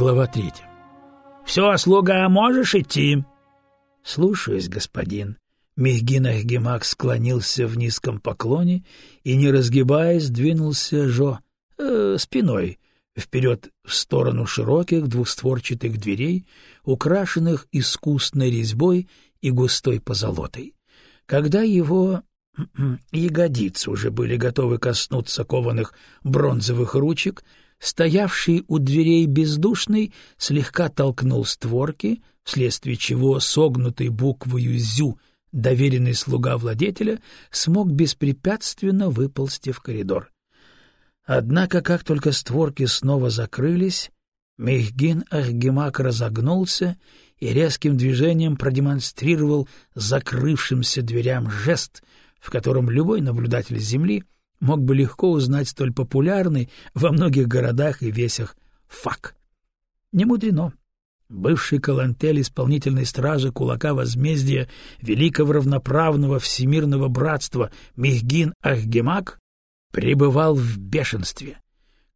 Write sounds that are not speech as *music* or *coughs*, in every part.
Глава третья. «Все, слуга, можешь идти?» «Слушаюсь, господин». Мехгин Ахгемак склонился в низком поклоне и, не разгибаясь, двинулся Жо э, спиной вперед в сторону широких двустворчатых дверей, украшенных искусной резьбой и густой позолотой. Когда его ягодицы уже были готовы коснуться кованых бронзовых ручек, стоявший у дверей бездушный слегка толкнул створки, вследствие чего согнутый буквою «зю» доверенный слуга владетеля смог беспрепятственно выползти в коридор. Однако, как только створки снова закрылись, Мехгин Ахгемак разогнулся и резким движением продемонстрировал закрывшимся дверям жест, в котором любой наблюдатель Земли мог бы легко узнать столь популярный во многих городах и весях фак. Не мудрено. Бывший калантель исполнительной стражи кулака возмездия великого равноправного всемирного братства Михгин Ахгемак пребывал в бешенстве.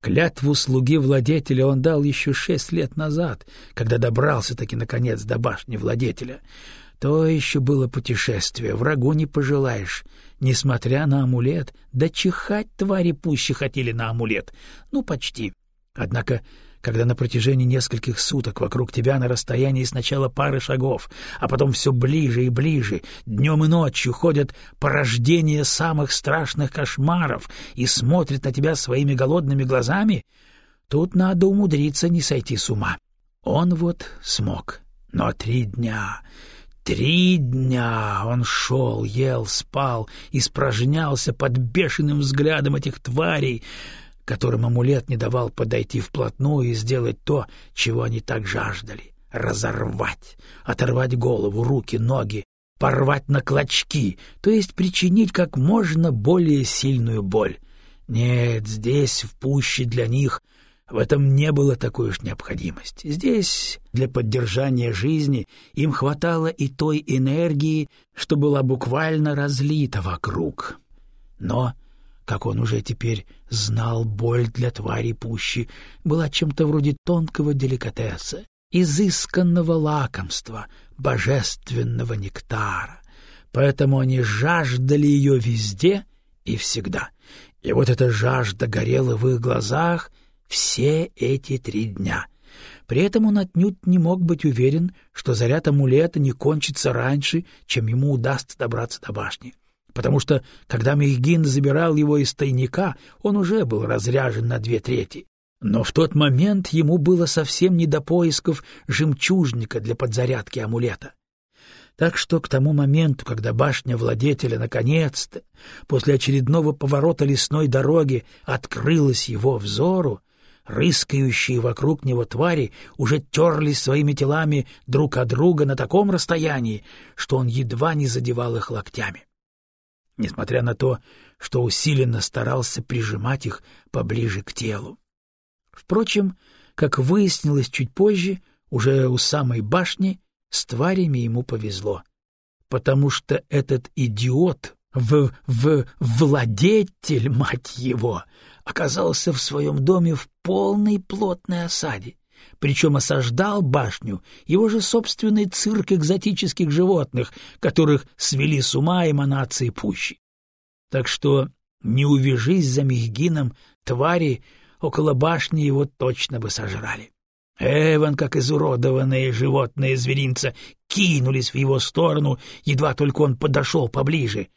Клятву слуги владетеля он дал еще шесть лет назад, когда добрался-таки, наконец, до башни владетеля. То еще было путешествие, врагу не пожелаешь. Несмотря на амулет, да чихать твари пуще хотели на амулет. Ну, почти. Однако когда на протяжении нескольких суток вокруг тебя на расстоянии сначала пары шагов, а потом все ближе и ближе, днем и ночью ходят порождения самых страшных кошмаров и смотрят на тебя своими голодными глазами, тут надо умудриться не сойти с ума. Он вот смог. Но три дня... Три дня он шел, ел, спал, испражнялся под бешеным взглядом этих тварей, которым амулет не давал подойти вплотную и сделать то, чего они так жаждали — разорвать, оторвать голову, руки, ноги, порвать на клочки, то есть причинить как можно более сильную боль. Нет, здесь, в пуще для них, в этом не было такой уж необходимости. Здесь для поддержания жизни им хватало и той энергии, что была буквально разлита вокруг. Но как он уже теперь знал, боль для твари пущи была чем-то вроде тонкого деликатеса, изысканного лакомства, божественного нектара. Поэтому они жаждали ее везде и всегда. И вот эта жажда горела в их глазах все эти три дня. При этом он отнюдь не мог быть уверен, что заряд амулета не кончится раньше, чем ему удастся добраться до башни потому что, когда Мехгин забирал его из тайника, он уже был разряжен на две трети. Но в тот момент ему было совсем не до поисков жемчужника для подзарядки амулета. Так что к тому моменту, когда башня владетеля наконец-то, после очередного поворота лесной дороги, открылась его взору, рыскающие вокруг него твари уже терлись своими телами друг от друга на таком расстоянии, что он едва не задевал их локтями несмотря на то, что усиленно старался прижимать их поближе к телу. Впрочем, как выяснилось чуть позже, уже у самой башни с тварями ему повезло, потому что этот идиот, в, в владетель, мать его, оказался в своем доме в полной плотной осаде причем осаждал башню его же собственный цирк экзотических животных, которых свели с ума эманации пущи. Так что не увяжись за Мехгином, твари около башни его точно бы сожрали. Эван, как изуродованные животные зверинца, кинулись в его сторону, едва только он подошел поближе.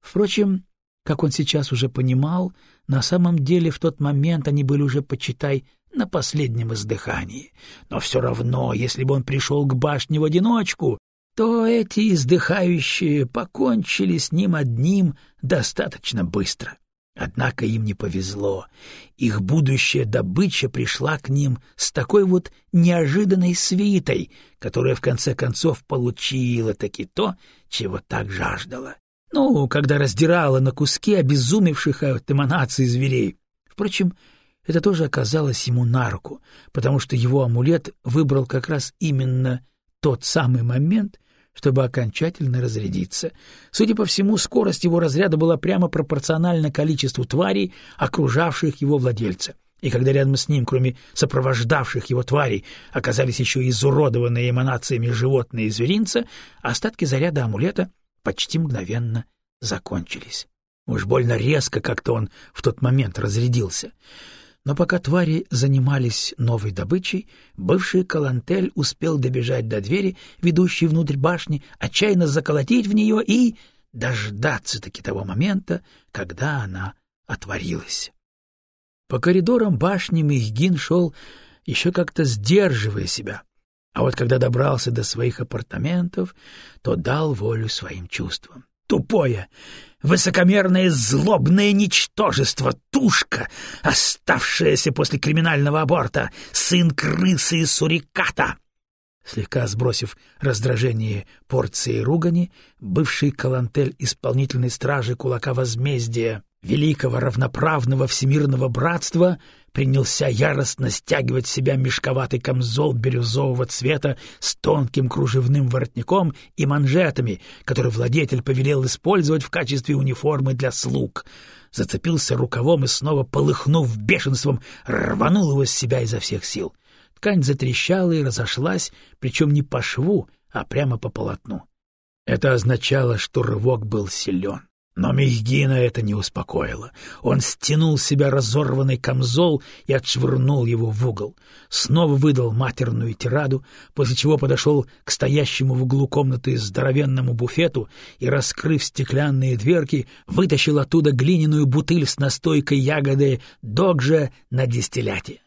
Впрочем, как он сейчас уже понимал, на самом деле в тот момент они были уже, почитай, на последнем издыхании. Но все равно, если бы он пришел к башне в одиночку, то эти издыхающие покончили с ним одним достаточно быстро. Однако им не повезло. Их будущая добыча пришла к ним с такой вот неожиданной свитой, которая в конце концов получила таки то, чего так жаждала. Ну, когда раздирала на куски обезумевших от эманаций зверей. Впрочем, это тоже оказалось ему на руку, потому что его амулет выбрал как раз именно тот самый момент, чтобы окончательно разрядиться. Судя по всему, скорость его разряда была прямо пропорциональна количеству тварей, окружавших его владельца. И когда рядом с ним, кроме сопровождавших его тварей, оказались еще изуродованные эманациями животные и зверинца, остатки заряда амулета почти мгновенно закончились. Уж больно резко как-то он в тот момент разрядился. Но пока твари занимались новой добычей, бывший Калантель успел добежать до двери, ведущей внутрь башни, отчаянно заколотить в нее и дождаться-таки того момента, когда она отворилась. По коридорам башни Михгин шел, еще как-то сдерживая себя, а вот когда добрался до своих апартаментов, то дал волю своим чувствам. Тупое, высокомерное, злобное ничтожество, тушка, оставшаяся после криминального аборта, сын крысы и суриката. Слегка сбросив раздражение порции ругани, бывший калантель исполнительной стражи кулака возмездия великого равноправного всемирного братства принялся яростно стягивать с себя мешковатый камзол бирюзового цвета с тонким кружевным воротником и манжетами, который владетель повелел использовать в качестве униформы для слуг. Зацепился рукавом и снова, полыхнув бешенством, рванул его с себя изо всех сил. Ткань затрещала и разошлась, причем не по шву, а прямо по полотну. Это означало, что рывок был силен. Но Мехгина это не успокоило. Он стянул с себя разорванный камзол и отшвырнул его в угол. Снова выдал матерную тираду, после чего подошел к стоящему в углу комнаты здоровенному буфету и, раскрыв стеклянные дверки, вытащил оттуда глиняную бутыль с настойкой ягоды догжа на дистилляте.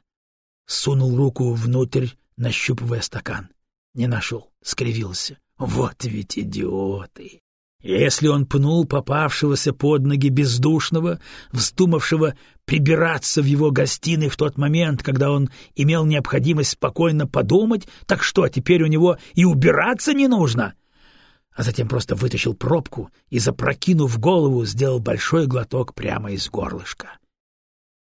Сунул руку внутрь, нащупывая стакан. Не нашел, скривился. Вот ведь идиоты! Если он пнул попавшегося под ноги бездушного, вздумавшего прибираться в его гостиной в тот момент, когда он имел необходимость спокойно подумать, так что, теперь у него и убираться не нужно? А затем просто вытащил пробку и, запрокинув голову, сделал большой глоток прямо из горлышка.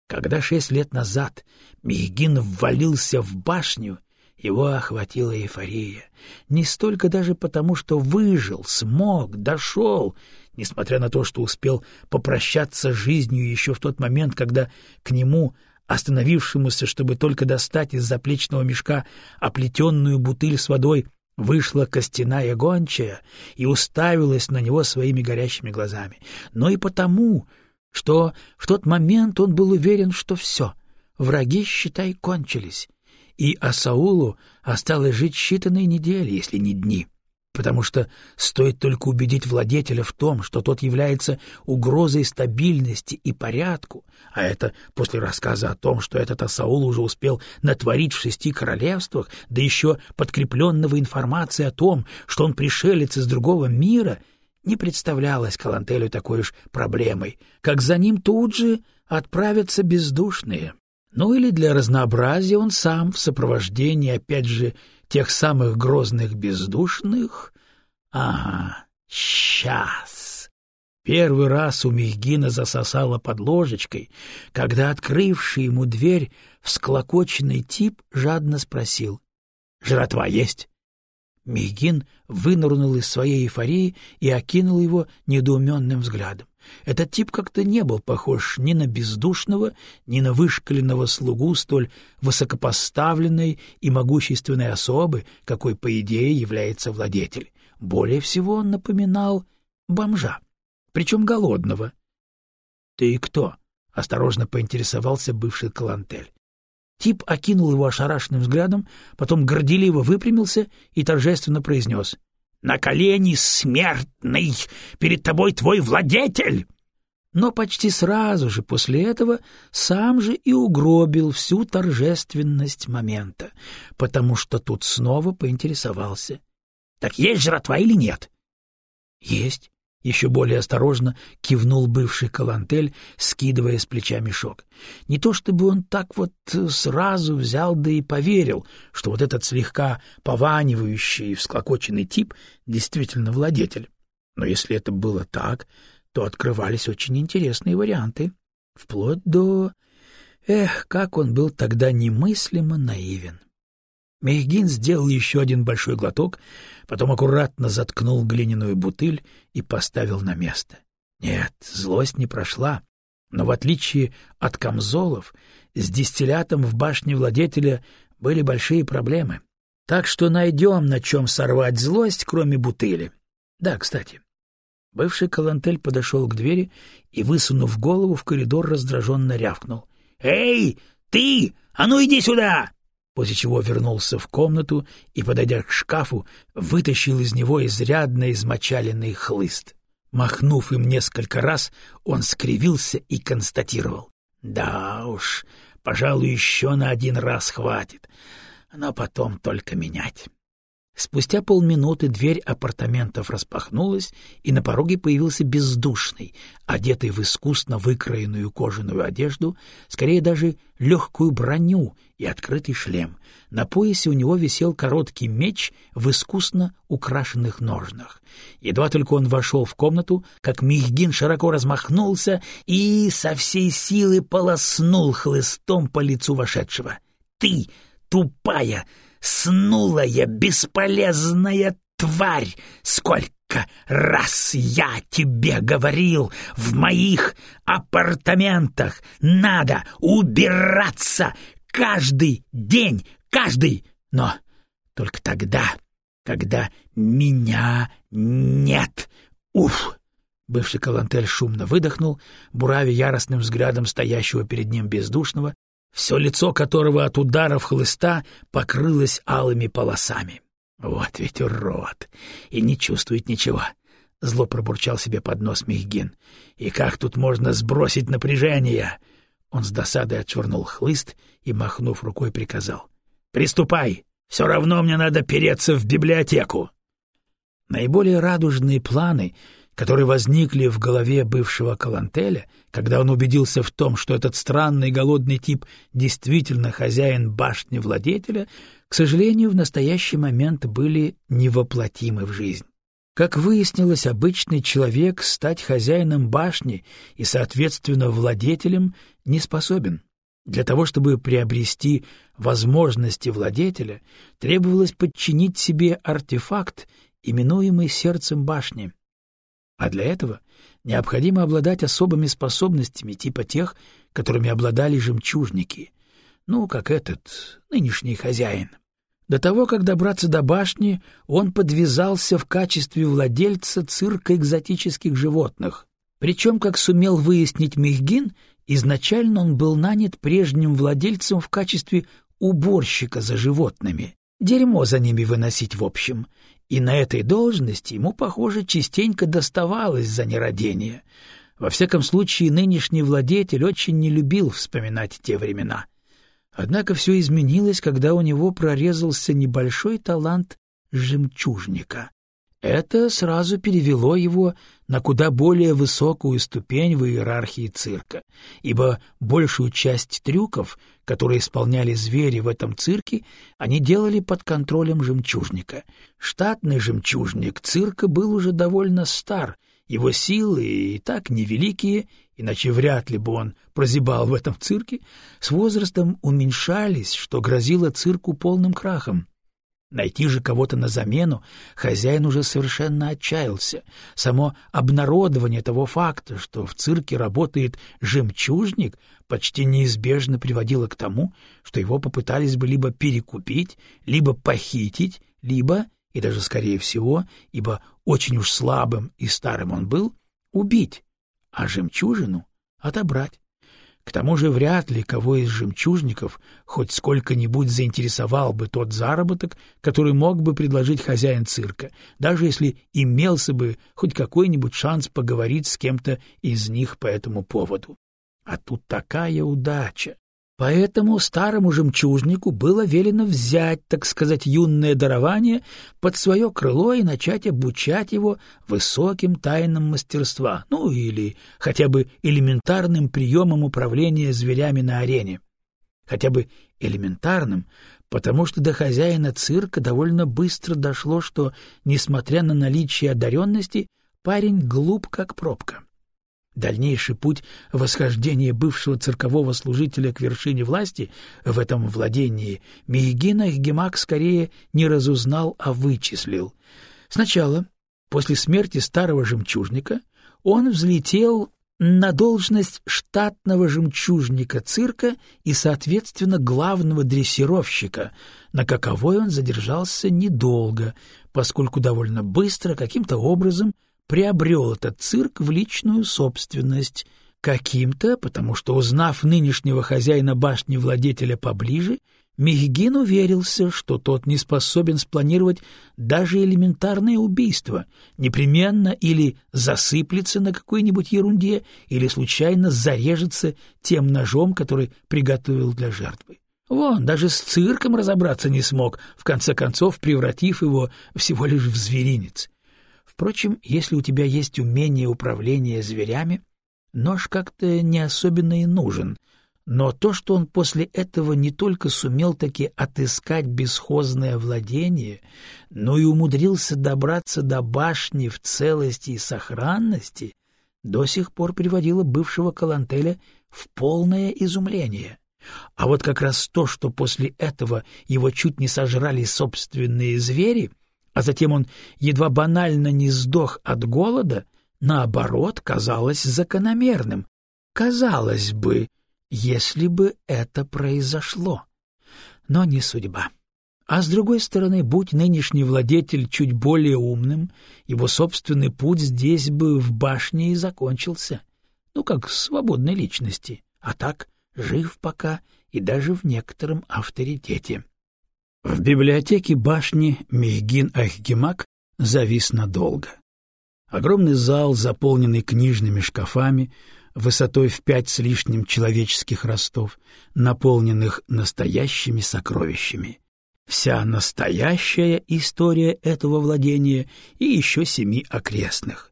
Когда шесть лет назад Михгин ввалился в башню, его охватила эйфория. Не столько даже потому, что выжил, смог, дошел, несмотря на то, что успел попрощаться с жизнью еще в тот момент, когда к нему, остановившемуся, чтобы только достать из заплечного мешка оплетенную бутыль с водой, вышла костяная гончая и уставилась на него своими горящими глазами, но и потому, что в тот момент он был уверен, что все, враги, считай, кончились, и Асаулу осталось жить считанные недели, если не дни, потому что стоит только убедить владетеля в том, что тот является угрозой стабильности и порядку, а это после рассказа о том, что этот Асаул уже успел натворить в шести королевствах, да еще подкрепленного информацией о том, что он пришелец из другого мира, не представлялось Калантелю такой уж проблемой, как за ним тут же отправятся бездушные. Ну или для разнообразия он сам в сопровождении, опять же, тех самых грозных бездушных. Ага, сейчас. Первый раз у Мехгина засосало под ложечкой, когда открывший ему дверь всклокоченный тип жадно спросил. — Жратва есть? Мехгин вынырнул из своей эйфории и окинул его недоуменным взглядом. Этот тип как-то не был похож ни на бездушного, ни на вышкаленного слугу столь высокопоставленной и могущественной особы, какой, по идее, является владетель. Более всего он напоминал бомжа, причем голодного. — Ты кто? — осторожно поинтересовался бывший Калантель. Тип окинул его ошарашенным взглядом, потом горделиво выпрямился и торжественно произнес — на колени, смертный! Перед тобой твой владетель!» Но почти сразу же после этого сам же и угробил всю торжественность момента, потому что тут снова поинтересовался. — Так есть жратва или нет? — Есть. Еще более осторожно кивнул бывший Калантель, скидывая с плеча мешок. Не то чтобы он так вот сразу взял да и поверил, что вот этот слегка пованивающий и всклокоченный тип действительно владетель. Но если это было так, то открывались очень интересные варианты. Вплоть до... Эх, как он был тогда немыслимо наивен. Мехгин сделал еще один большой глоток, потом аккуратно заткнул глиняную бутыль и поставил на место. Нет, злость не прошла, но в отличие от камзолов, с дистиллятом в башне владетеля были большие проблемы. Так что найдем, на чем сорвать злость, кроме бутыли. Да, кстати. Бывший Калантель подошел к двери и, высунув голову в коридор, раздраженно рявкнул. — Эй, ты! А ну иди сюда! После чего вернулся в комнату и, подойдя к шкафу, вытащил из него изрядно измочаленный хлыст. Махнув им несколько раз, он скривился и констатировал. — Да уж, пожалуй, еще на один раз хватит, но потом только менять. Спустя полминуты дверь апартаментов распахнулась, и на пороге появился бездушный, одетый в искусно выкроенную кожаную одежду, скорее даже легкую броню и открытый шлем. На поясе у него висел короткий меч в искусно украшенных ножнах. Едва только он вошел в комнату, как Михгин широко размахнулся и со всей силы полоснул хлыстом по лицу вошедшего. «Ты, тупая!» снулая, бесполезная тварь! Сколько раз я тебе говорил, в моих апартаментах надо убираться каждый день, каждый, но только тогда, когда меня нет. Уф! Бывший Калантель шумно выдохнул, буравя яростным взглядом стоящего перед ним бездушного, все лицо которого от ударов хлыста покрылось алыми полосами. Вот ведь урод! И не чувствует ничего. Зло пробурчал себе под нос Михгин. И как тут можно сбросить напряжение? Он с досадой отшвырнул хлыст и, махнув рукой, приказал. — Приступай! Все равно мне надо переться в библиотеку! Наиболее радужные планы которые возникли в голове бывшего Калантеля, когда он убедился в том, что этот странный голодный тип действительно хозяин башни владетеля, к сожалению, в настоящий момент были невоплотимы в жизнь. Как выяснилось, обычный человек стать хозяином башни и, соответственно, владетелем не способен. Для того, чтобы приобрести возможности владетеля, требовалось подчинить себе артефакт, именуемый сердцем башни — а для этого необходимо обладать особыми способностями типа тех, которыми обладали жемчужники, ну, как этот нынешний хозяин. До того, как добраться до башни, он подвязался в качестве владельца цирка экзотических животных. Причем, как сумел выяснить Михгин, изначально он был нанят прежним владельцем в качестве уборщика за животными. Дерьмо за ними выносить в общем, и на этой должности ему, похоже, частенько доставалось за нерадение. Во всяком случае, нынешний владетель очень не любил вспоминать те времена. Однако все изменилось, когда у него прорезался небольшой талант жемчужника. Это сразу перевело его на куда более высокую ступень в иерархии цирка, ибо большую часть трюков, которые исполняли звери в этом цирке, они делали под контролем жемчужника. Штатный жемчужник цирка был уже довольно стар, его силы и так невеликие, иначе вряд ли бы он прозябал в этом цирке, с возрастом уменьшались, что грозило цирку полным крахом. Найти же кого-то на замену хозяин уже совершенно отчаялся. Само обнародование того факта, что в цирке работает жемчужник, почти неизбежно приводило к тому, что его попытались бы либо перекупить, либо похитить, либо, и даже скорее всего, ибо очень уж слабым и старым он был, убить, а жемчужину отобрать. К тому же вряд ли кого из жемчужников хоть сколько-нибудь заинтересовал бы тот заработок, который мог бы предложить хозяин цирка, даже если имелся бы хоть какой-нибудь шанс поговорить с кем-то из них по этому поводу. А тут такая удача! Поэтому старому жемчужнику было велено взять, так сказать, юное дарование под свое крыло и начать обучать его высоким тайнам мастерства, ну или хотя бы элементарным приемам управления зверями на арене. Хотя бы элементарным, потому что до хозяина цирка довольно быстро дошло, что, несмотря на наличие одаренности, парень глуп как пробка. Дальнейший путь восхождения бывшего циркового служителя к вершине власти в этом владении Мейгина Гемак скорее не разузнал, а вычислил. Сначала, после смерти старого жемчужника, он взлетел на должность штатного жемчужника цирка и, соответственно, главного дрессировщика, на каковой он задержался недолго, поскольку довольно быстро каким-то образом приобрел этот цирк в личную собственность, каким-то, потому что, узнав нынешнего хозяина башни-владетеля поближе, Михгин уверился, что тот не способен спланировать даже элементарное убийство, непременно или засыплется на какой-нибудь ерунде, или случайно зарежется тем ножом, который приготовил для жертвы. Вон, даже с цирком разобраться не смог, в конце концов превратив его всего лишь в зверинец. Впрочем, если у тебя есть умение управления зверями, нож как-то не особенно и нужен — но то, что он после этого не только сумел таки отыскать бесхозное владение, но и умудрился добраться до башни в целости и сохранности, до сих пор приводило бывшего Калантеля в полное изумление. А вот как раз то, что после этого его чуть не сожрали собственные звери, а затем он едва банально не сдох от голода, наоборот, казалось закономерным. Казалось бы, если бы это произошло. Но не судьба. А с другой стороны, будь нынешний владетель чуть более умным, его собственный путь здесь бы в башне и закончился. Ну, как свободной личности. А так, жив пока и даже в некотором авторитете. В библиотеке башни Мейгин Ахгемак завис надолго. Огромный зал, заполненный книжными шкафами, высотой в пять с лишним человеческих ростов, наполненных настоящими сокровищами. Вся настоящая история этого владения и еще семи окрестных.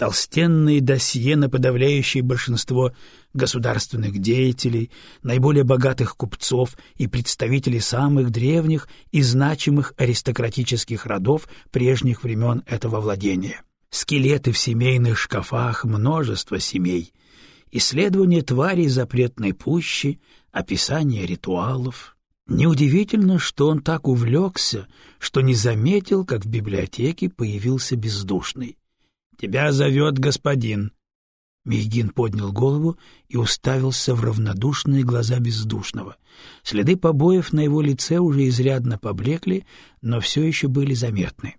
Толстенные досье на подавляющее большинство государственных деятелей, наиболее богатых купцов и представителей самых древних и значимых аристократических родов прежних времен этого владения. Скелеты в семейных шкафах множества семей, исследование тварей запретной пущи, описание ритуалов. Неудивительно, что он так увлекся, что не заметил, как в библиотеке появился бездушный. «Тебя зовет господин». Мейгин поднял голову и уставился в равнодушные глаза бездушного. Следы побоев на его лице уже изрядно поблекли, но все еще были заметны.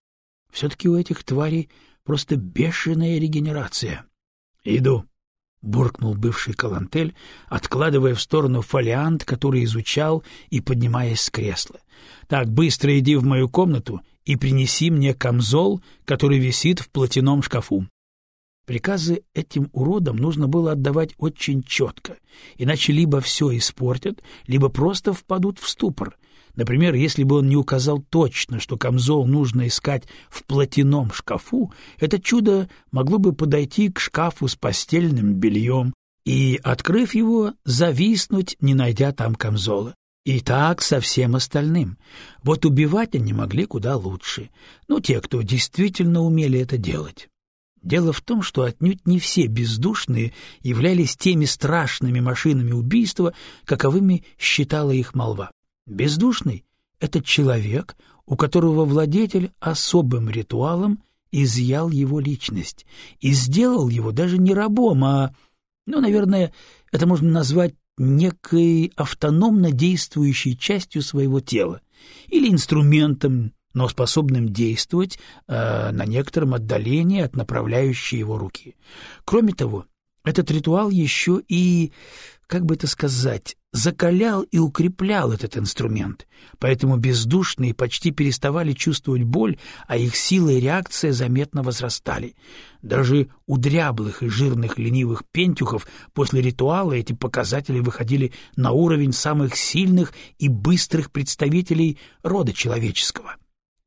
Все-таки у этих тварей просто бешеная регенерация. — Иду, — буркнул бывший Калантель, откладывая в сторону фолиант, который изучал и поднимаясь с кресла. — Так, быстро иди в мою комнату и принеси мне камзол, который висит в платяном шкафу. Приказы этим уродам нужно было отдавать очень четко, иначе либо все испортят, либо просто впадут в ступор — Например, если бы он не указал точно, что камзол нужно искать в платяном шкафу, это чудо могло бы подойти к шкафу с постельным бельем и, открыв его, зависнуть, не найдя там камзола. И так со всем остальным. Вот убивать они могли куда лучше. Ну, те, кто действительно умели это делать. Дело в том, что отнюдь не все бездушные являлись теми страшными машинами убийства, каковыми считала их молва. Бездушный — это человек, у которого владетель особым ритуалом изъял его личность и сделал его даже не рабом, а, ну, наверное, это можно назвать некой автономно действующей частью своего тела или инструментом, но способным действовать э, на некотором отдалении от направляющей его руки. Кроме того, этот ритуал еще и, как бы это сказать, закалял и укреплял этот инструмент, поэтому бездушные почти переставали чувствовать боль, а их сила и реакция заметно возрастали. Даже у дряблых и жирных ленивых пентюхов после ритуала эти показатели выходили на уровень самых сильных и быстрых представителей рода человеческого.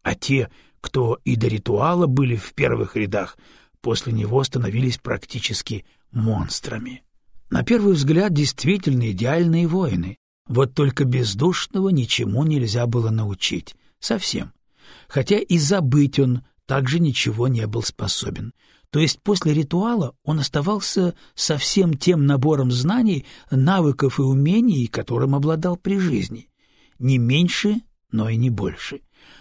А те, кто и до ритуала были в первых рядах, после него становились практически монстрами. На первый взгляд действительно идеальные воины. Вот только бездушного ничему нельзя было научить. Совсем. Хотя и забыть он также ничего не был способен. То есть после ритуала он оставался со всем тем набором знаний, навыков и умений, которым обладал при жизни. Не меньше, но и не больше.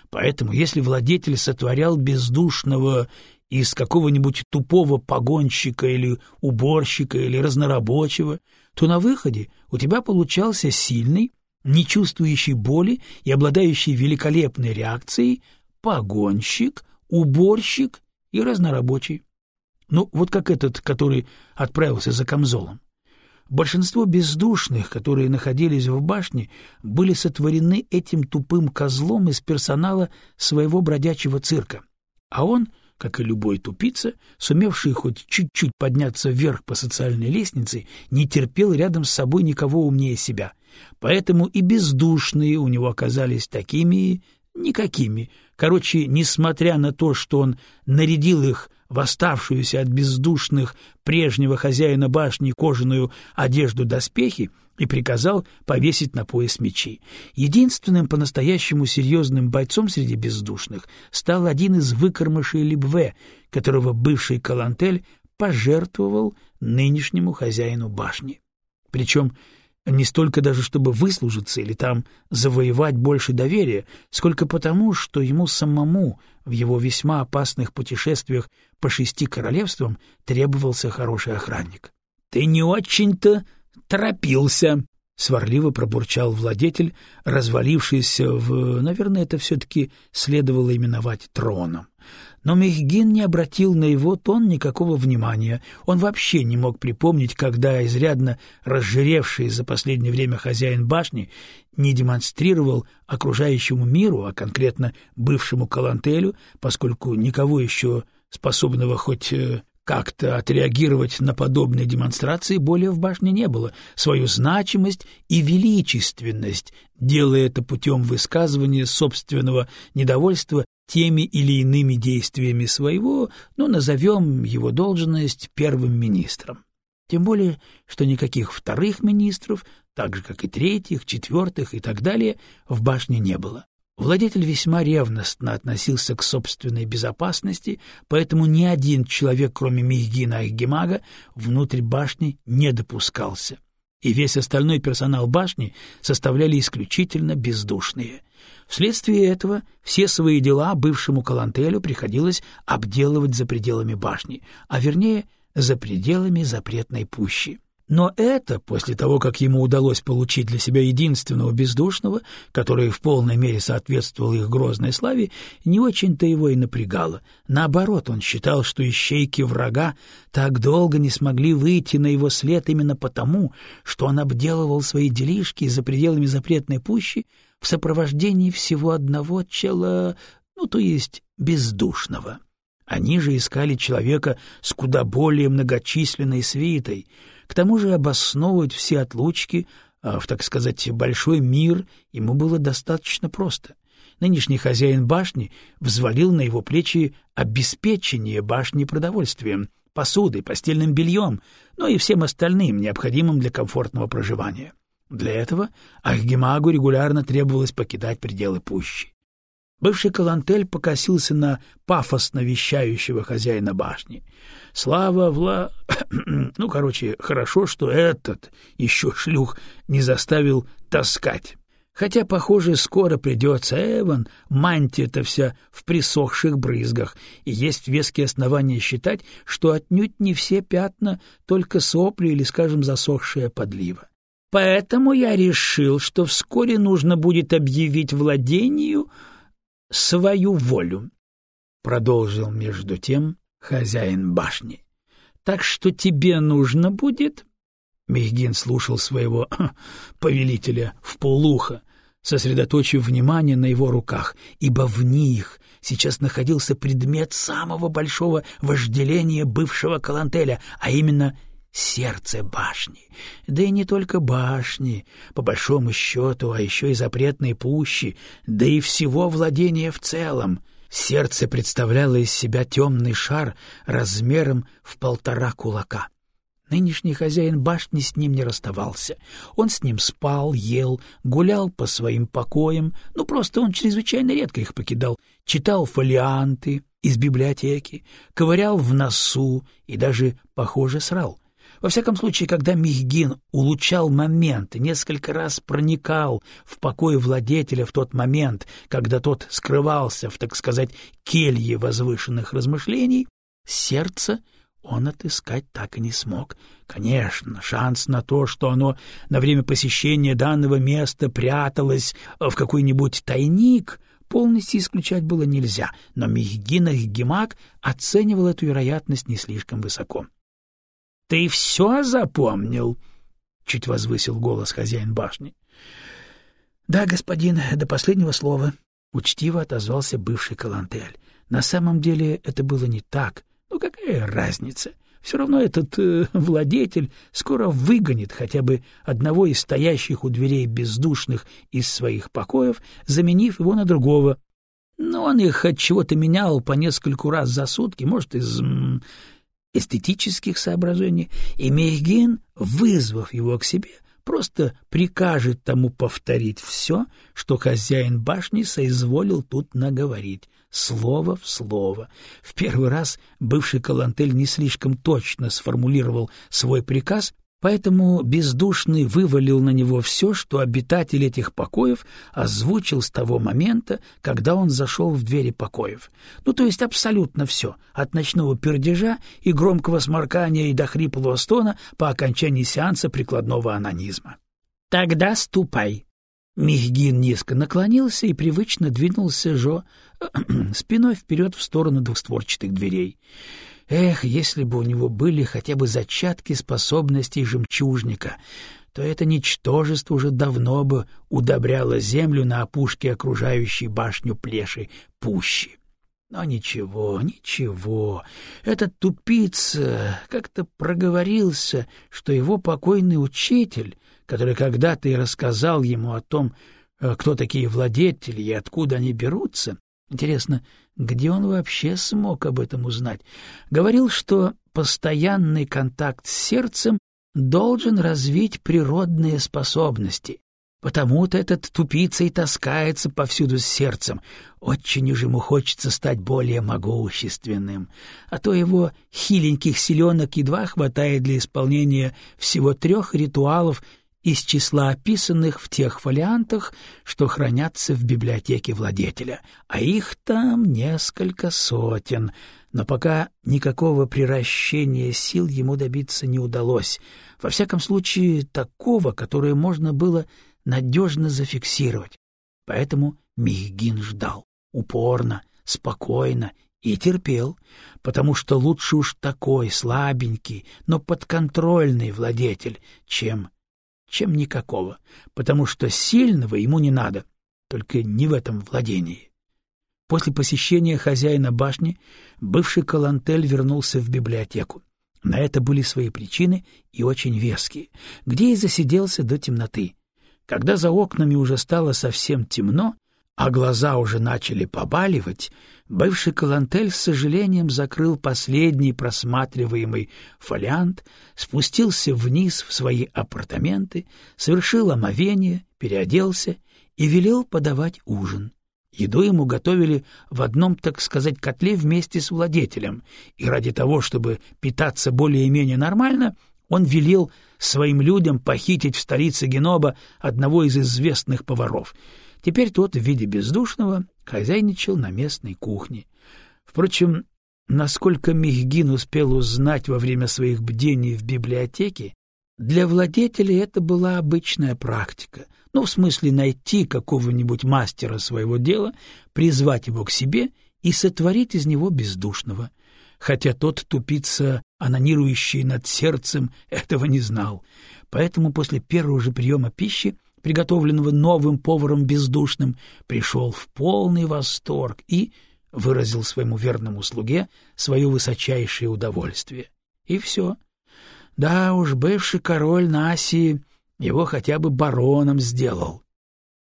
Поэтому если владетель сотворял бездушного из какого-нибудь тупого погонщика или уборщика или разнорабочего, то на выходе у тебя получался сильный, не чувствующий боли и обладающий великолепной реакцией погонщик, уборщик и разнорабочий. Ну, вот как этот, который отправился за камзолом. Большинство бездушных, которые находились в башне, были сотворены этим тупым козлом из персонала своего бродячего цирка. А он, как и любой тупица, сумевший хоть чуть-чуть подняться вверх по социальной лестнице, не терпел рядом с собой никого умнее себя. Поэтому и бездушные у него оказались такими никакими. Короче, несмотря на то, что он нарядил их восставшуюся от бездушных прежнего хозяина башни кожаную одежду доспехи и приказал повесить на пояс мечи. Единственным по-настоящему серьезным бойцом среди бездушных стал один из выкормышей Либве, которого бывший Калантель пожертвовал нынешнему хозяину башни. Причем не столько даже чтобы выслужиться или там завоевать больше доверия, сколько потому, что ему самому в его весьма опасных путешествиях по шести королевствам требовался хороший охранник. — Ты не очень-то торопился, — сварливо пробурчал владетель, развалившийся в... Наверное, это все-таки следовало именовать троном. Но Мехгин не обратил на его тон никакого внимания. Он вообще не мог припомнить, когда изрядно разжиревший за последнее время хозяин башни не демонстрировал окружающему миру, а конкретно бывшему Калантелю, поскольку никого еще способного хоть э, как-то отреагировать на подобные демонстрации более в башне не было, свою значимость и величественность, делая это путем высказывания собственного недовольства теми или иными действиями своего, ну, назовем его должность первым министром. Тем более, что никаких вторых министров, так же, как и третьих, четвертых и так далее, в башне не было. Владетель весьма ревностно относился к собственной безопасности, поэтому ни один человек, кроме Михгина Ахгемага, внутрь башни не допускался, и весь остальной персонал башни составляли исключительно бездушные — Вследствие этого все свои дела бывшему Калантелю приходилось обделывать за пределами башни, а вернее, за пределами запретной пущи. Но это, после того, как ему удалось получить для себя единственного бездушного, который в полной мере соответствовал их грозной славе, не очень-то его и напрягало. Наоборот, он считал, что ищейки врага так долго не смогли выйти на его след именно потому, что он обделывал свои делишки за пределами запретной пущи в сопровождении всего одного чела, ну, то есть бездушного. Они же искали человека с куда более многочисленной свитой. К тому же обосновывать все отлучки а в, так сказать, большой мир ему было достаточно просто. Нынешний хозяин башни взвалил на его плечи обеспечение башни продовольствием, посудой, постельным бельем, ну и всем остальным, необходимым для комфортного проживания. Для этого Ахгемагу регулярно требовалось покидать пределы пущи. Бывший Калантель покосился на пафосно вещающего хозяина башни. Слава Вла... *coughs* ну, короче, хорошо, что этот еще шлюх не заставил таскать. Хотя, похоже, скоро придется, Эван, мантия-то вся в присохших брызгах, и есть веские основания считать, что отнюдь не все пятна, только сопли или, скажем, засохшая подлива. Поэтому я решил, что вскоре нужно будет объявить владению свою волю, — продолжил между тем хозяин башни. — Так что тебе нужно будет... Мехгин слушал своего *clears throat* повелителя в полуха, сосредоточив внимание на его руках, ибо в них сейчас находился предмет самого большого вожделения бывшего Калантеля, а именно — сердце башни. Да и не только башни, по большому счету, а еще и запретной пущи, да и всего владения в целом. Сердце представляло из себя темный шар размером в полтора кулака. Нынешний хозяин башни с ним не расставался. Он с ним спал, ел, гулял по своим покоям, ну просто он чрезвычайно редко их покидал, читал фолианты из библиотеки, ковырял в носу и даже, похоже, срал. Во всяком случае, когда Михгин улучшал момент и несколько раз проникал в покой владетеля в тот момент, когда тот скрывался в, так сказать, келье возвышенных размышлений, Сердце он отыскать так и не смог. Конечно, шанс на то, что оно на время посещения данного места пряталось в какой-нибудь тайник, полностью исключать было нельзя, но Мехгина Гемак оценивал эту вероятность не слишком высоко. — Ты все запомнил? — чуть возвысил голос хозяин башни. — Да, господин, до последнего слова, — учтиво отозвался бывший Калантель. На самом деле это было не так. Ну какая разница? Все равно этот э, владетель скоро выгонит хотя бы одного из стоящих у дверей бездушных из своих покоев, заменив его на другого. Но он их от чего-то менял по нескольку раз за сутки, может, из эстетических соображений, и Мейгин, вызвав его к себе, просто прикажет тому повторить все, что хозяин башни соизволил тут наговорить, слово в слово. В первый раз бывший Калантель не слишком точно сформулировал свой приказ, Поэтому бездушный вывалил на него все, что обитатель этих покоев озвучил с того момента, когда он зашел в двери покоев. Ну, то есть абсолютно все, от ночного пердежа и громкого сморкания и до хриплого стона по окончании сеанса прикладного анонизма. «Тогда ступай». Михгин низко наклонился и привычно двинулся Жо *clears throat* спиной вперед в сторону двустворчатых дверей. Эх, если бы у него были хотя бы зачатки способностей жемчужника, то это ничтожество уже давно бы удобряло землю на опушке окружающей башню плеши пущи. Но ничего, ничего, этот тупица как-то проговорился, что его покойный учитель, который когда-то и рассказал ему о том, э, кто такие владетели и откуда они берутся, интересно, где он вообще смог об этом узнать? Говорил, что постоянный контакт с сердцем должен развить природные способности. Потому-то этот тупица и таскается повсюду с сердцем. Очень уж ему хочется стать более могущественным. А то его хиленьких селенок едва хватает для исполнения всего трех ритуалов из числа описанных в тех фолиантах, что хранятся в библиотеке владетеля, а их там несколько сотен, но пока никакого приращения сил ему добиться не удалось, во всяком случае такого, которое можно было надежно зафиксировать. Поэтому Михгин ждал, упорно, спокойно и терпел, потому что лучше уж такой слабенький, но подконтрольный владетель, чем чем никакого, потому что сильного ему не надо, только не в этом владении. После посещения хозяина башни бывший Калантель вернулся в библиотеку. На это были свои причины и очень веские, где и засиделся до темноты. Когда за окнами уже стало совсем темно, а глаза уже начали побаливать, бывший Калантель с сожалением закрыл последний просматриваемый фолиант, спустился вниз в свои апартаменты, совершил омовение, переоделся и велел подавать ужин. Еду ему готовили в одном, так сказать, котле вместе с владетелем, и ради того, чтобы питаться более-менее нормально, он велел своим людям похитить в столице Геноба одного из известных поваров — Теперь тот в виде бездушного хозяйничал на местной кухне. Впрочем, насколько Михгин успел узнать во время своих бдений в библиотеке, для владетелей это была обычная практика. Ну, в смысле найти какого-нибудь мастера своего дела, призвать его к себе и сотворить из него бездушного. Хотя тот тупица, анонирующий над сердцем, этого не знал. Поэтому после первого же приема пищи приготовленного новым поваром бездушным, пришел в полный восторг и выразил своему верному слуге свое высочайшее удовольствие. И все. Да уж, бывший король Наси его хотя бы бароном сделал.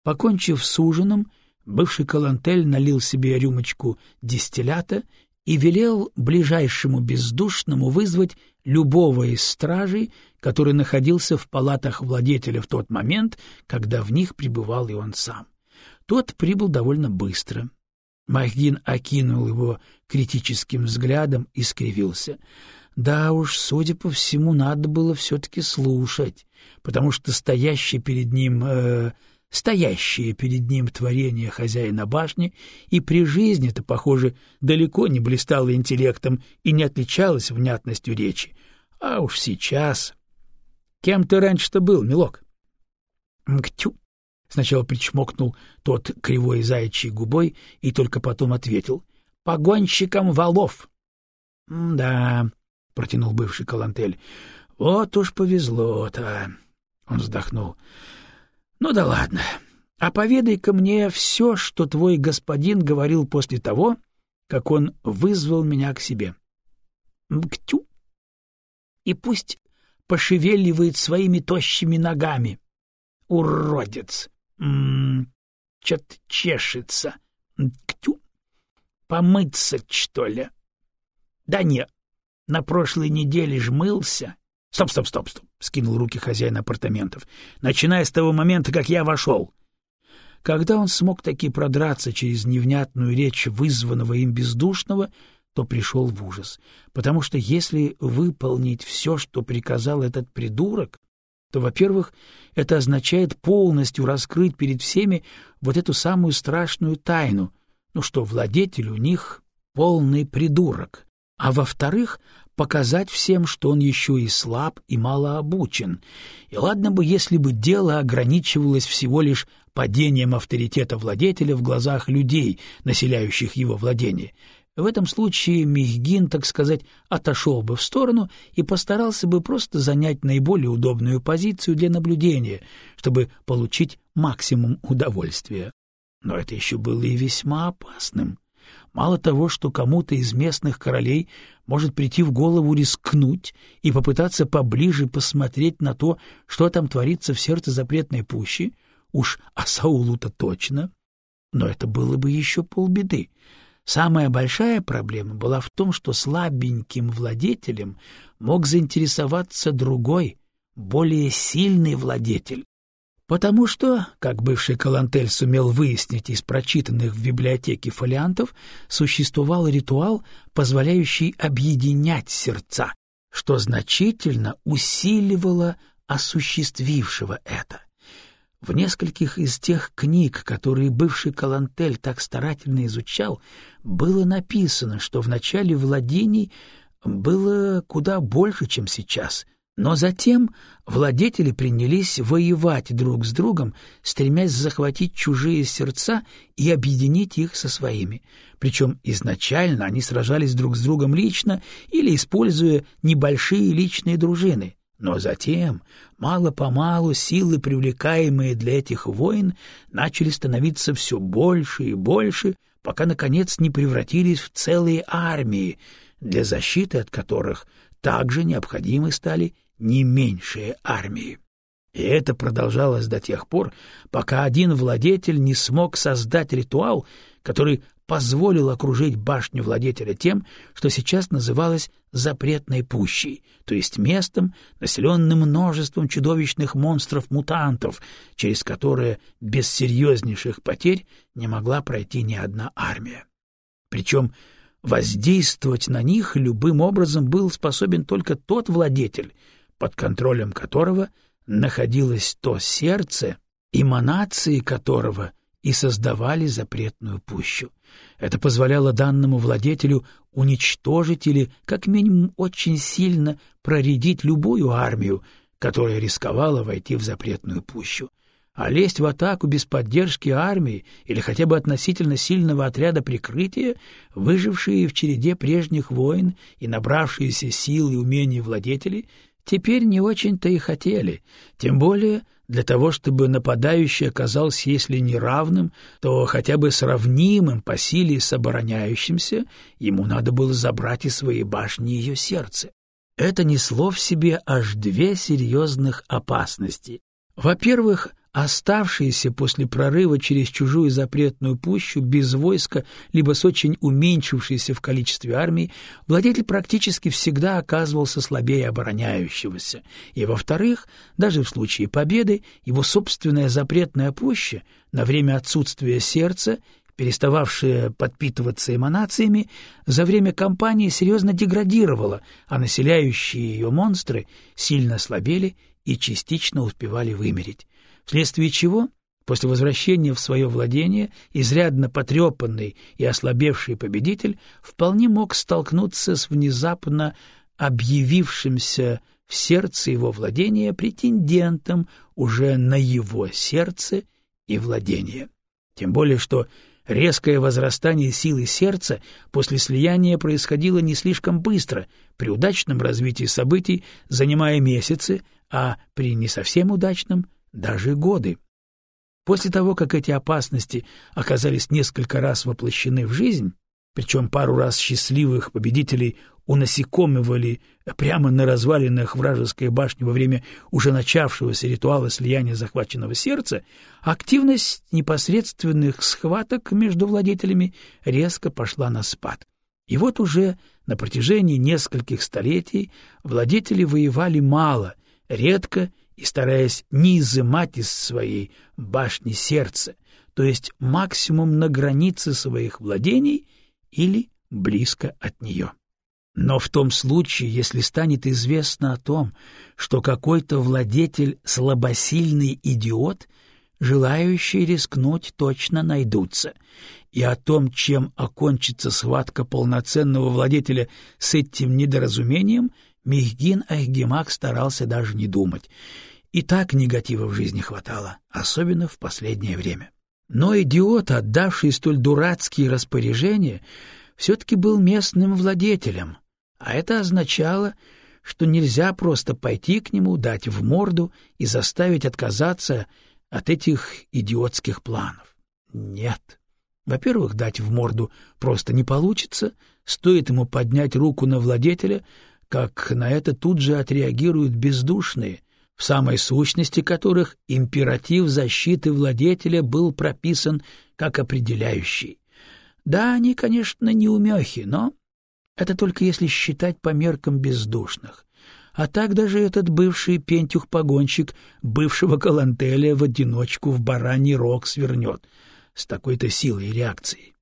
Покончив с ужином, бывший Калантель налил себе рюмочку дистиллята и велел ближайшему бездушному вызвать любого из стражей, который находился в палатах владетеля в тот момент, когда в них пребывал и он сам. Тот прибыл довольно быстро. Махдин окинул его критическим взглядом и скривился. Да уж, судя по всему, надо было все-таки слушать, потому что стоящий перед ним э, стоящее перед ним творение хозяина башни, и при жизни-то, похоже, далеко не блистало интеллектом и не отличалось внятностью речи. А уж сейчас... Кем ты раньше-то был, милок? — Ктю! — сначала причмокнул тот кривой заячьей губой и только потом ответил. — Погонщиком валов! — Да, — протянул бывший Калантель, — вот уж повезло-то. Он вздохнул. — Ну да ладно. А поведай-ка мне все, что твой господин говорил после того, как он вызвал меня к себе. — Ктю! И пусть пошевеливает своими тощими ногами. Уродец! М-м, чё-то чешется. Ктю! Помыться, что ли? Да нет, на прошлой неделе ж мылся. Стоп, стоп, стоп, стоп, скинул руки хозяин апартаментов. Начиная с того момента, как я вошел. Когда он смог таки продраться через невнятную речь вызванного им бездушного, то пришел в ужас, потому что если выполнить все, что приказал этот придурок, то, во-первых, это означает полностью раскрыть перед всеми вот эту самую страшную тайну, ну что владетель у них полный придурок, а во-вторых, показать всем, что он еще и слаб и мало обучен. И ладно бы, если бы дело ограничивалось всего лишь падением авторитета владетеля в глазах людей, населяющих его владение. В этом случае Михгин, так сказать, отошел бы в сторону и постарался бы просто занять наиболее удобную позицию для наблюдения, чтобы получить максимум удовольствия. Но это еще было и весьма опасным. Мало того, что кому-то из местных королей может прийти в голову рискнуть и попытаться поближе посмотреть на то, что там творится в сердце запретной пущи, уж а Саулу-то точно, но это было бы еще полбеды. Самая большая проблема была в том, что слабеньким владетелем мог заинтересоваться другой, более сильный владетель. Потому что, как бывший Калантель сумел выяснить из прочитанных в библиотеке фолиантов, существовал ритуал, позволяющий объединять сердца, что значительно усиливало осуществившего это. В нескольких из тех книг, которые бывший Калантель так старательно изучал, было написано, что в начале владений было куда больше, чем сейчас, но затем владетели принялись воевать друг с другом, стремясь захватить чужие сердца и объединить их со своими. Причем изначально они сражались друг с другом лично или используя небольшие личные дружины — но затем, мало-помалу, силы, привлекаемые для этих войн, начали становиться все больше и больше, пока, наконец, не превратились в целые армии, для защиты от которых также необходимы стали не меньшие армии. И это продолжалось до тех пор, пока один владетель не смог создать ритуал, который позволил окружить башню владетеля тем, что сейчас называлось запретной пущей, то есть местом, населенным множеством чудовищных монстров-мутантов, через которые без серьезнейших потерь не могла пройти ни одна армия. Причем воздействовать на них любым образом был способен только тот владетель, под контролем которого находилось то сердце, эманации которого — и создавали запретную пущу. Это позволяло данному владетелю уничтожить или, как минимум, очень сильно проредить любую армию, которая рисковала войти в запретную пущу. А лезть в атаку без поддержки армии или хотя бы относительно сильного отряда прикрытия, выжившие в череде прежних войн и набравшиеся сил и умений владетели, теперь не очень-то и хотели, тем более для того, чтобы нападающий оказался, если не равным, то хотя бы сравнимым по силе с обороняющимся, ему надо было забрать из своей башни ее сердце. Это несло в себе аж две серьезных опасности. Во-первых, Оставшиеся после прорыва через чужую запретную пущу, без войска, либо с очень уменьшившейся в количестве армии, владетель практически всегда оказывался слабее обороняющегося. И, во-вторых, даже в случае победы, его собственная запретная пуща, на время отсутствия сердца, перестававшая подпитываться эманациями, за время кампании серьезно деградировала, а населяющие ее монстры сильно слабели и частично успевали вымереть вследствие чего После возвращения в свое владение изрядно потрепанный и ослабевший победитель вполне мог столкнуться с внезапно объявившимся в сердце его владения претендентом уже на его сердце и владение. Тем более, что резкое возрастание силы сердца после слияния происходило не слишком быстро, при удачном развитии событий занимая месяцы, а при не совсем удачном — даже годы. После того, как эти опасности оказались несколько раз воплощены в жизнь, причем пару раз счастливых победителей унасекомивали прямо на развалинах вражеской башни во время уже начавшегося ритуала слияния захваченного сердца, активность непосредственных схваток между владетелями резко пошла на спад. И вот уже на протяжении нескольких столетий владетели воевали мало, редко и стараясь не изымать из своей башни сердце, то есть максимум на границе своих владений или близко от нее. Но в том случае, если станет известно о том, что какой-то владетель слабосильный идиот, желающие рискнуть точно найдутся, и о том, чем окончится схватка полноценного владетеля с этим недоразумением, Михгин Ахгемак старался даже не думать. И так негатива в жизни хватало, особенно в последнее время. Но идиот, отдавший столь дурацкие распоряжения, все-таки был местным владетелем, а это означало, что нельзя просто пойти к нему, дать в морду и заставить отказаться от этих идиотских планов. Нет. Во-первых, дать в морду просто не получится, стоит ему поднять руку на владетеля — как на это тут же отреагируют бездушные, в самой сущности которых императив защиты владетеля был прописан как определяющий. Да, они, конечно, не умехи, но это только если считать по меркам бездушных. А так даже этот бывший пентюх-погонщик бывшего Калантеля в одиночку в бараний рог свернет с такой-то силой и реакцией.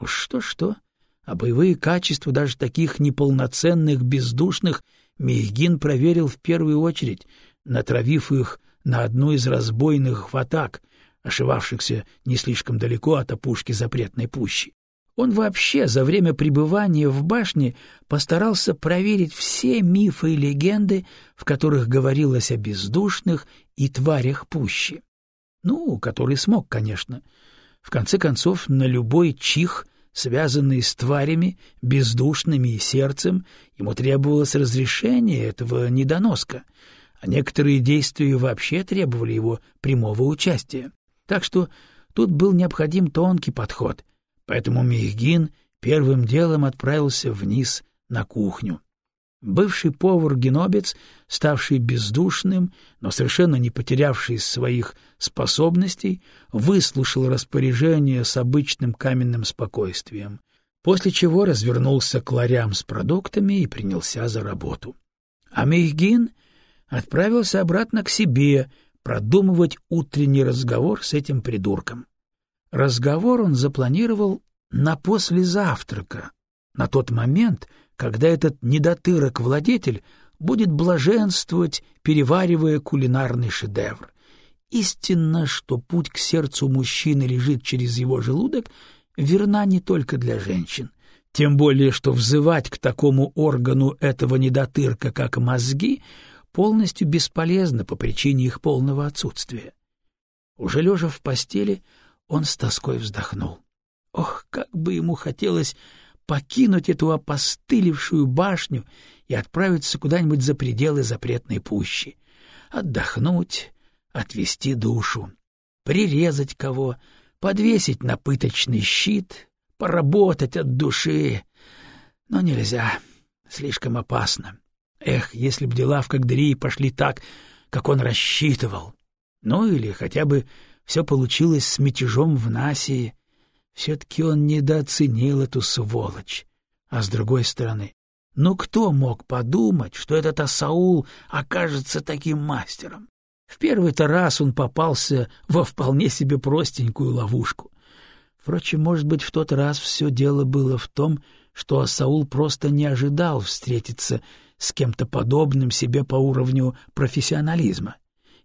Уж что-что, а боевые качества даже таких неполноценных бездушных Мейгин проверил в первую очередь, натравив их на одну из разбойных атак, ошивавшихся не слишком далеко от опушки запретной пущи. Он вообще за время пребывания в башне постарался проверить все мифы и легенды, в которых говорилось о бездушных и тварях пущи. Ну, который смог, конечно. В конце концов, на любой чих связанный с тварями, бездушными и сердцем, ему требовалось разрешение этого недоноска, а некоторые действия вообще требовали его прямого участия. Так что тут был необходим тонкий подход, поэтому Мейгин первым делом отправился вниз на кухню. Бывший повар-генобец, ставший бездушным, но совершенно не потерявший своих способностей, выслушал распоряжение с обычным каменным спокойствием, после чего развернулся к ларям с продуктами и принялся за работу. А Мейгин отправился обратно к себе продумывать утренний разговор с этим придурком. Разговор он запланировал на после завтрака, на тот момент, когда этот недотырок-владетель будет блаженствовать, переваривая кулинарный шедевр. Истинно, что путь к сердцу мужчины лежит через его желудок, верна не только для женщин. Тем более, что взывать к такому органу этого недотырка, как мозги, полностью бесполезно по причине их полного отсутствия. Уже лежа в постели, он с тоской вздохнул. Ох, как бы ему хотелось покинуть эту опостылевшую башню и отправиться куда-нибудь за пределы запретной пущи, отдохнуть, отвести душу, прирезать кого, подвесить на пыточный щит, поработать от души. Но нельзя, слишком опасно. Эх, если б дела в Кагдерии пошли так, как он рассчитывал. Ну или хотя бы все получилось с мятежом в Насии, все-таки он недооценил эту сволочь. А с другой стороны, ну кто мог подумать, что этот Асаул окажется таким мастером? В первый-то раз он попался во вполне себе простенькую ловушку. Впрочем, может быть, в тот раз все дело было в том, что Асаул просто не ожидал встретиться с кем-то подобным себе по уровню профессионализма.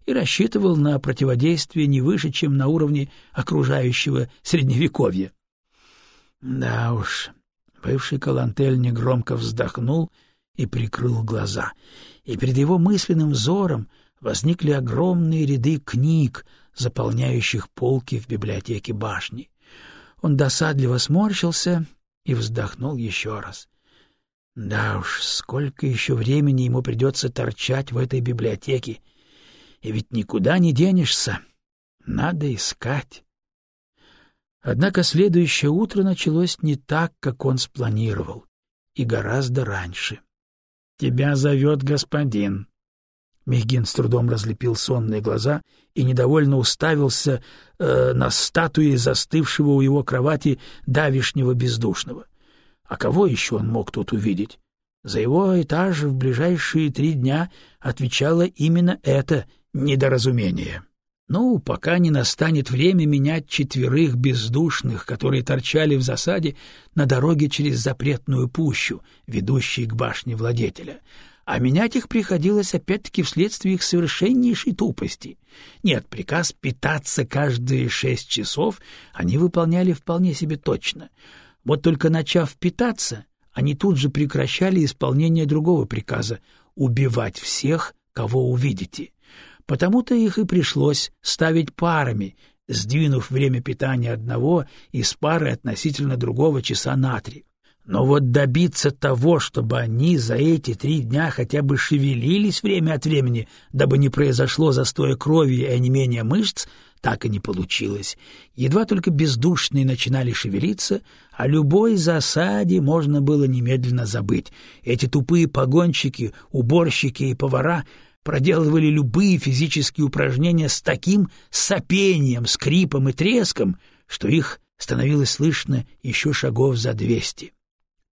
И рассчитывал на противодействие не выше, чем на уровне окружающего Средневековья. Да уж, бывший Калантель негромко вздохнул и прикрыл глаза, и перед его мысленным взором возникли огромные ряды книг, заполняющих полки в библиотеке башни. Он досадливо сморщился и вздохнул еще раз. Да уж, сколько еще времени ему придется торчать в этой библиотеке. И ведь никуда не денешься. Надо искать. Однако следующее утро началось не так, как он спланировал, и гораздо раньше. — Тебя зовет господин. Мехгин с трудом разлепил сонные глаза и недовольно уставился э, на статуи застывшего у его кровати давишнего бездушного. А кого еще он мог тут увидеть? За его этаж в ближайшие три дня отвечало именно это недоразумение. Ну, пока не настанет время менять четверых бездушных, которые торчали в засаде на дороге через запретную пущу, ведущей к башне владетеля. А менять их приходилось опять-таки вследствие их совершеннейшей тупости. Нет, приказ питаться каждые шесть часов они выполняли вполне себе точно. Вот только начав питаться, они тут же прекращали исполнение другого приказа — убивать всех, кого увидите. Потому-то их и пришлось ставить парами, сдвинув время питания одного из пары относительно другого часа на три. Но вот добиться того, чтобы они за эти три дня хотя бы шевелились время от времени, дабы не произошло застоя крови и онемения мышц, так и не получилось. Едва только бездушные начинали шевелиться, о любой засаде можно было немедленно забыть. Эти тупые погонщики, уборщики и повара — проделывали любые физические упражнения с таким сопением, скрипом и треском, что их становилось слышно еще шагов за двести.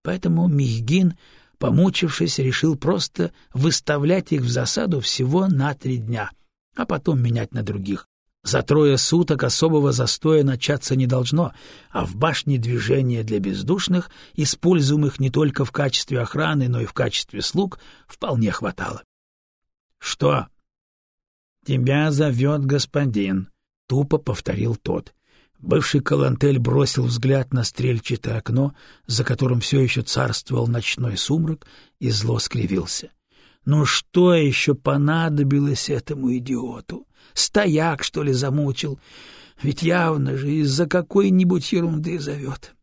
Поэтому Михгин, помучившись, решил просто выставлять их в засаду всего на три дня, а потом менять на других. За трое суток особого застоя начаться не должно, а в башне движения для бездушных, используемых не только в качестве охраны, но и в качестве слуг, вполне хватало. — Что? — Тебя зовет господин, — тупо повторил тот. Бывший Калантель бросил взгляд на стрельчатое окно, за которым все еще царствовал ночной сумрак, и зло скривился. Ну что еще понадобилось этому идиоту? Стояк, что ли, замучил? Ведь явно же из-за какой-нибудь ерунды зовет.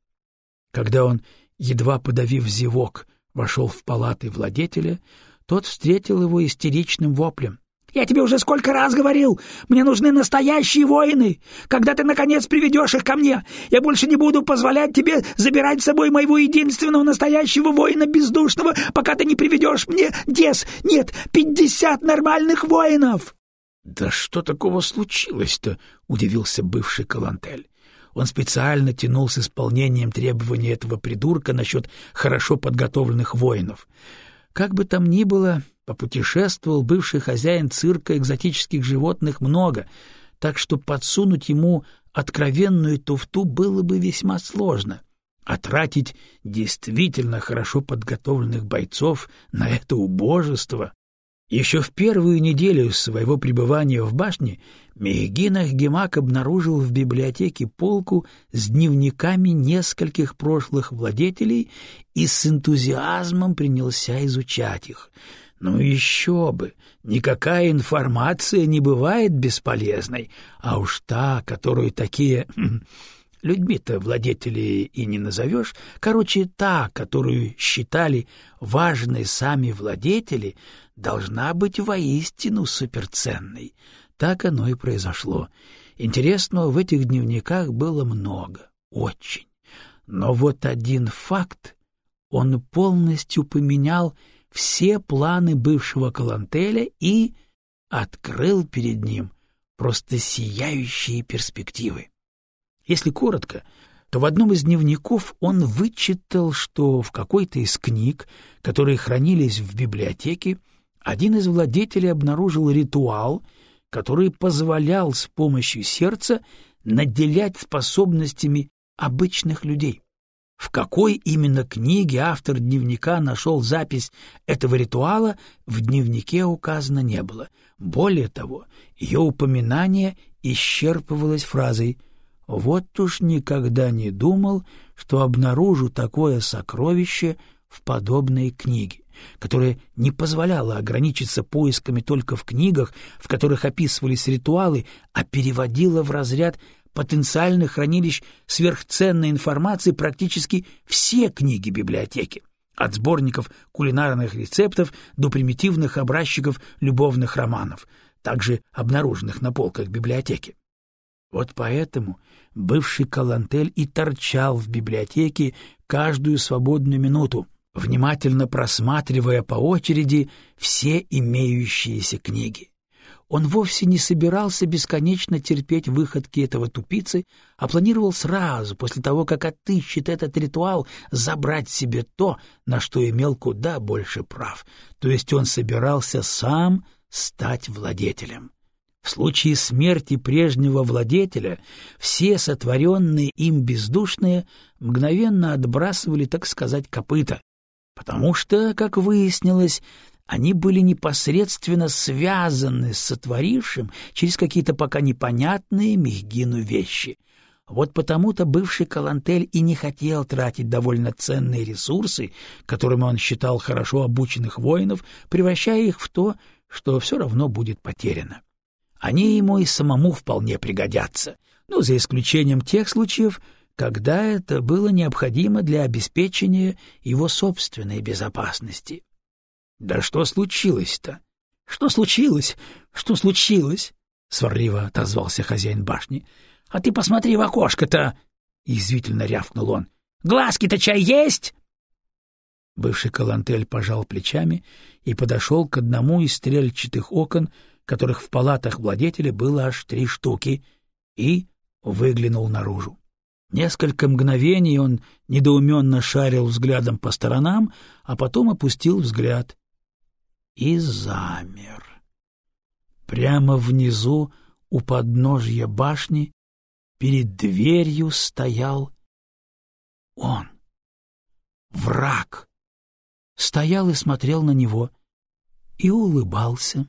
Когда он, едва подавив зевок, вошел в палаты владетеля, тот встретил его истеричным воплем. «Я тебе уже сколько раз говорил! Мне нужны настоящие воины! Когда ты, наконец, приведешь их ко мне, я больше не буду позволять тебе забирать с собой моего единственного настоящего воина бездушного, пока ты не приведешь мне, Дес, нет, пятьдесят нормальных воинов!» «Да что такого случилось-то?» — удивился бывший Калантель. Он специально тянул с исполнением требований этого придурка насчет хорошо подготовленных воинов. Как бы там ни было, попутешествовал бывший хозяин цирка экзотических животных много, так что подсунуть ему откровенную туфту было бы весьма сложно. А тратить действительно хорошо подготовленных бойцов на это убожество еще в первую неделю своего пребывания в башне Мехгинах Гемак обнаружил в библиотеке полку с дневниками нескольких прошлых владетелей и с энтузиазмом принялся изучать их. Ну еще бы! Никакая информация не бывает бесполезной, а уж та, которую такие людьми-то владетели и не назовешь, короче, та, которую считали важной сами владетели, должна быть воистину суперценной. Так оно и произошло. Интересного в этих дневниках было много, очень. Но вот один факт, он полностью поменял все планы бывшего Калантеля и открыл перед ним просто сияющие перспективы. Если коротко, то в одном из дневников он вычитал, что в какой-то из книг, которые хранились в библиотеке, один из владетелей обнаружил ритуал, который позволял с помощью сердца наделять способностями обычных людей. В какой именно книге автор дневника нашел запись этого ритуала, в дневнике указано не было. Более того, ее упоминание исчерпывалось фразой «Вот уж никогда не думал, что обнаружу такое сокровище в подобной книге» которая не позволяла ограничиться поисками только в книгах, в которых описывались ритуалы, а переводила в разряд потенциальных хранилищ сверхценной информации практически все книги библиотеки, от сборников кулинарных рецептов до примитивных образчиков любовных романов, также обнаруженных на полках библиотеки. Вот поэтому бывший Калантель и торчал в библиотеке каждую свободную минуту, внимательно просматривая по очереди все имеющиеся книги. Он вовсе не собирался бесконечно терпеть выходки этого тупицы, а планировал сразу, после того, как отыщет этот ритуал, забрать себе то, на что имел куда больше прав. То есть он собирался сам стать владетелем. В случае смерти прежнего владетеля все сотворенные им бездушные мгновенно отбрасывали, так сказать, копыта, потому что, как выяснилось, они были непосредственно связаны с сотворившим через какие-то пока непонятные Мехгину вещи. Вот потому-то бывший Калантель и не хотел тратить довольно ценные ресурсы, которыми он считал хорошо обученных воинов, превращая их в то, что все равно будет потеряно. Они ему и самому вполне пригодятся, ну, за исключением тех случаев, когда это было необходимо для обеспечения его собственной безопасности. Да что случилось-то? Что случилось? Что случилось? сварливо отозвался хозяин башни. А ты посмотри в окошко-то, язвительно рявкнул он. Глазки-то чай есть? Бывший Калантель пожал плечами и подошел к одному из стрельчатых окон, которых в палатах владетеля было аж три штуки, и выглянул наружу. Несколько мгновений он недоуменно шарил взглядом по сторонам, а потом опустил взгляд и замер. Прямо внизу, у подножья башни, перед дверью стоял он, враг. Стоял и смотрел на него и улыбался.